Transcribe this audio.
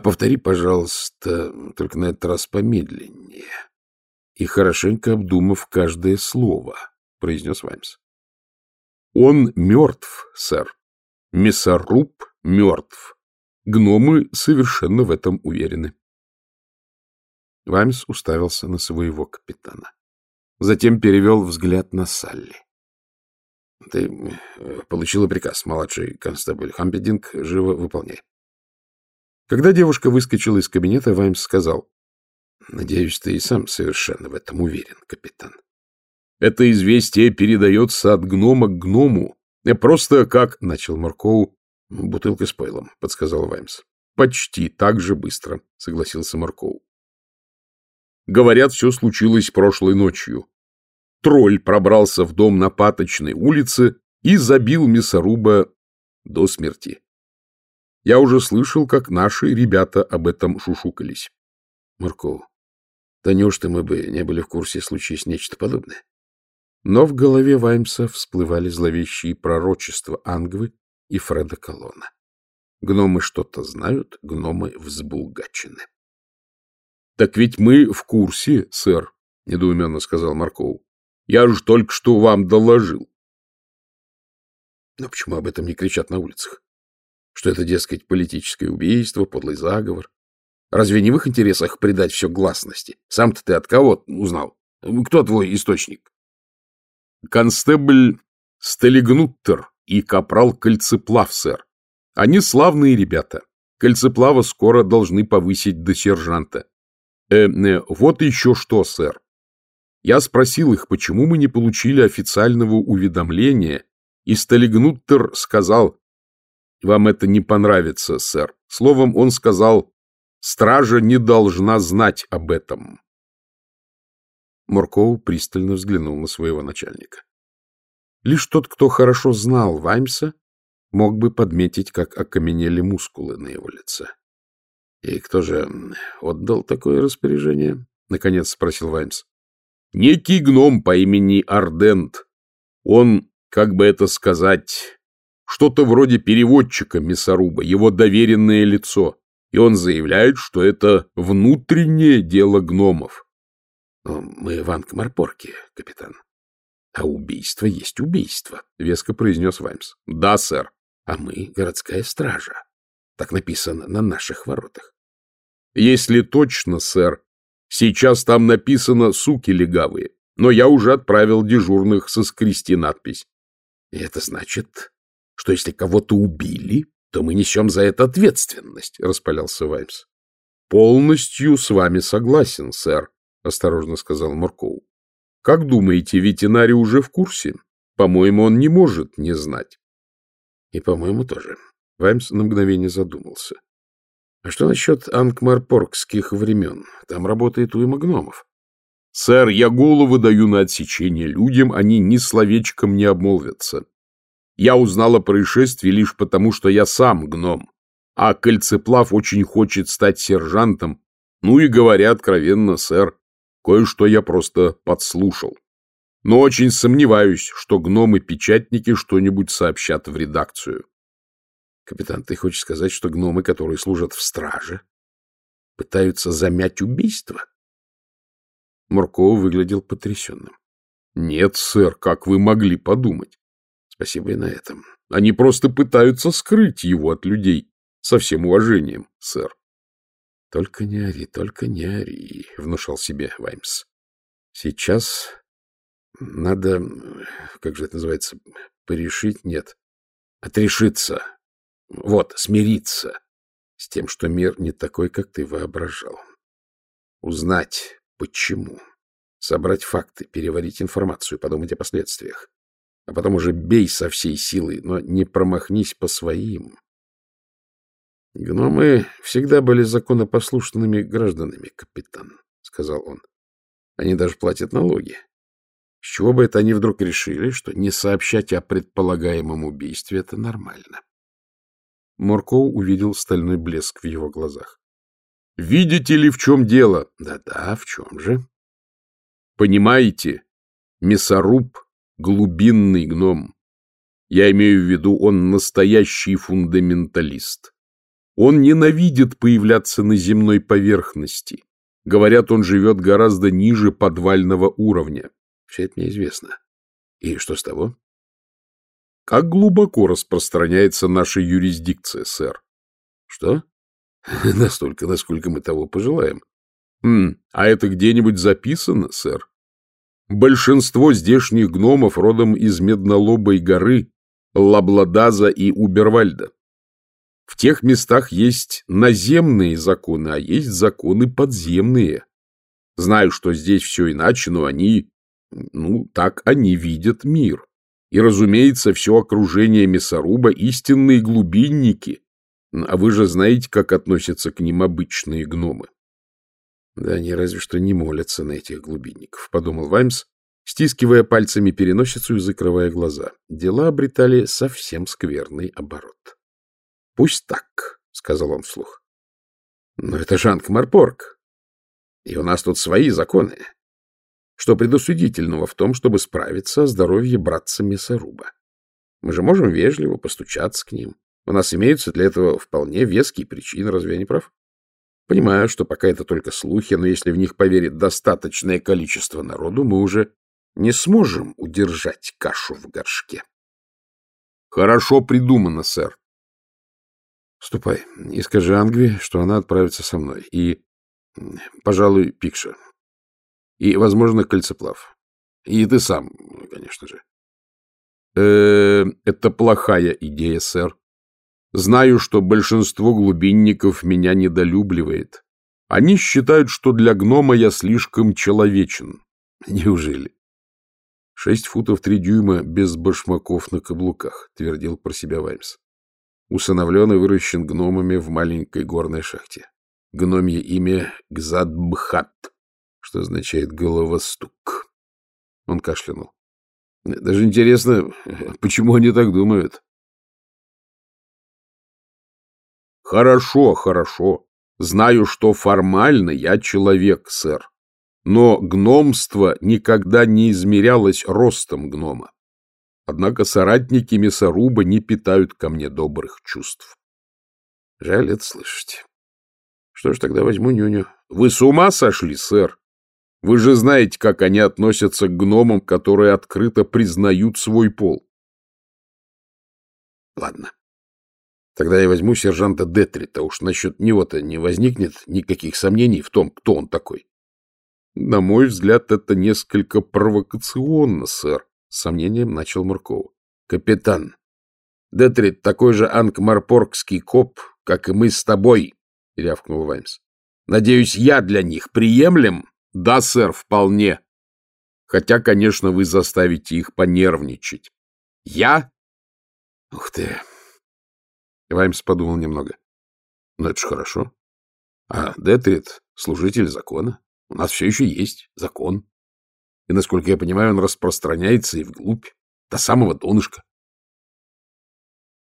Повтори, пожалуйста, только на этот раз помедленнее. И хорошенько обдумав каждое слово, — произнес Ваймс. Он мертв, сэр. Мясоруб мертв. Гномы совершенно в этом уверены. Ваймс уставился на своего капитана. Затем перевел взгляд на Салли. — Ты э, получила приказ, младший констебль Хамбединг, живо выполняй. Когда девушка выскочила из кабинета, Ваймс сказал, «Надеюсь, ты и сам совершенно в этом уверен, капитан». «Это известие передается от гнома к гному. Я Просто как...» — начал Маркоу. «Бутылка с пойлом», — подсказал Ваймс. «Почти так же быстро», — согласился Маркоу. «Говорят, все случилось прошлой ночью. Тролль пробрался в дом на Паточной улице и забил мясоруба до смерти. Я уже слышал, как наши ребята об этом шушукались. Мурков. Да неужто мы бы не были в курсе, случаев нечто подобное? Но в голове Ваймса всплывали зловещие пророчества Ангвы и Фреда Колона. Гномы что-то знают, гномы взбулгачены. — Так ведь мы в курсе, сэр, — недоуменно сказал Марков. — Я же только что вам доложил. — Но почему об этом не кричат на улицах? что это, дескать, политическое убийство, подлый заговор. Разве не в их интересах придать все гласности? Сам-то ты от кого узнал? Кто твой источник? Констебль Сталигнуттер и капрал Кольцеплав, сэр. Они славные ребята. Кольцеплава скоро должны повысить до сержанта. Э, э, вот еще что, сэр. Я спросил их, почему мы не получили официального уведомления, и Сталигнуттер сказал, вам это не понравится, сэр. Словом, он сказал, стража не должна знать об этом. Муркоу пристально взглянул на своего начальника. Лишь тот, кто хорошо знал Ваймса, мог бы подметить, как окаменели мускулы на его лице. — И кто же отдал такое распоряжение? — наконец спросил Ваймс. — Некий гном по имени Ардент. Он, как бы это сказать, что-то вроде переводчика мясоруба, его доверенное лицо. И он заявляет, что это внутреннее дело гномов. Мы в Анкмарпорке, капитан. А убийство есть убийство, веско произнес Ваймс. Да, сэр. А мы городская стража. Так написано на наших воротах. Если точно, сэр, сейчас там написано «суки легавые», но я уже отправил дежурных соскрести надпись. И это значит, что если кого-то убили, то мы несем за это ответственность, — распалялся Ваймс. — Полностью с вами согласен, сэр, — осторожно сказал Муркоу. — Как думаете, ветеринарий уже в курсе? По-моему, он не может не знать. — И, по-моему, тоже. Ваймс на мгновение задумался. — А что насчет анкмарпоргских времен? Там работает уйма гномов. — Сэр, я голову даю на отсечение людям, они ни словечком не обмолвятся, я узнал о происшествии лишь потому, что я сам гном. А Кольцеплав очень хочет стать сержантом. Ну и говоря откровенно, сэр, кое-что я просто подслушал. Но очень сомневаюсь, что гномы-печатники что-нибудь сообщат в редакцию. Капитан, ты хочешь сказать, что гномы, которые служат в страже, пытаются замять убийство? Мурков выглядел потрясенным. Нет, сэр, как вы могли подумать? Спасибо и на этом. Они просто пытаются скрыть его от людей. Со всем уважением, сэр. Только не ори, только не ори, — внушал себе Ваймс. Сейчас надо, как же это называется, порешить, нет, отрешиться, вот, смириться с тем, что мир не такой, как ты воображал. Узнать, почему, собрать факты, переварить информацию, подумать о последствиях а потом уже бей со всей силы, но не промахнись по своим. — Гномы всегда были законопослушными гражданами, капитан, — сказал он. — Они даже платят налоги. С чего бы это они вдруг решили, что не сообщать о предполагаемом убийстве — это нормально? Моркоу увидел стальной блеск в его глазах. — Видите ли, в чем дело? Да — Да-да, в чем же? — Понимаете, мясоруб глубинный гном. Я имею в виду, он настоящий фундаменталист. Он ненавидит появляться на земной поверхности. Говорят, он живет гораздо ниже подвального уровня. Все это мне известно. И что с того? Как глубоко распространяется наша юрисдикция, сэр? Что? Настолько, насколько мы того пожелаем. М, а это где-нибудь записано, сэр? Большинство здешних гномов родом из Меднолобой горы, Лабладаза и Убервальда. В тех местах есть наземные законы, а есть законы подземные. Знаю, что здесь все иначе, но они... Ну, так они видят мир. И, разумеется, все окружение мясоруба — истинные глубинники. А вы же знаете, как относятся к ним обычные гномы. Да они разве что не молятся на этих глубинников, — подумал Ваймс, стискивая пальцами переносицу и закрывая глаза. Дела обретали совсем скверный оборот. — Пусть так, — сказал он вслух. — Но это же Анкмарпорг, и у нас тут свои законы. Что предусудительного в том, чтобы справиться о здоровье братца мясоруба? Мы же можем вежливо постучаться к ним. У нас имеются для этого вполне веские причины, разве я не прав? Понимаю, что пока это только слухи, но если в них поверит достаточное количество народу, мы уже не сможем удержать кашу в горшке. Хорошо придумано, сэр. Ступай и скажи Ангви, что она отправится со мной. И, пожалуй, Пикша. И, возможно, Кольцеплав. И ты сам, конечно же. Э -э, это плохая идея, сэр. Знаю, что большинство глубинников меня недолюбливает. Они считают, что для гнома я слишком человечен. Неужели? Шесть футов три дюйма без башмаков на каблуках, твердил про себя Ваймс. Усыновлен и выращен гномами в маленькой горной шахте. Гномье имя Гзадбхат, что означает «головостук». Он кашлянул. Даже интересно, почему они так думают? «Хорошо, хорошо. Знаю, что формально я человек, сэр. Но гномство никогда не измерялось ростом гнома. Однако соратники мясоруба не питают ко мне добрых чувств». «Жаль это слышать. Что ж тогда возьму нюню?» «Вы с ума сошли, сэр? Вы же знаете, как они относятся к гномам, которые открыто признают свой пол». «Ладно». Тогда я возьму сержанта Детрита. Уж насчет него-то не возникнет никаких сомнений в том, кто он такой. На мой взгляд, это несколько провокационно, сэр, с сомнением начал Мурков. Капитан, Детрит такой же анкмарпоргский коп, как и мы с тобой, рявкнул Ваймс. Надеюсь, я для них приемлем? Да, сэр, вполне. Хотя, конечно, вы заставите их понервничать. Я? Ух ты! Раймс подумал немного. — Ну, это же хорошо. А Детрид — служитель закона. У нас все еще есть закон. И, насколько я понимаю, он распространяется и вглубь, до самого донышка.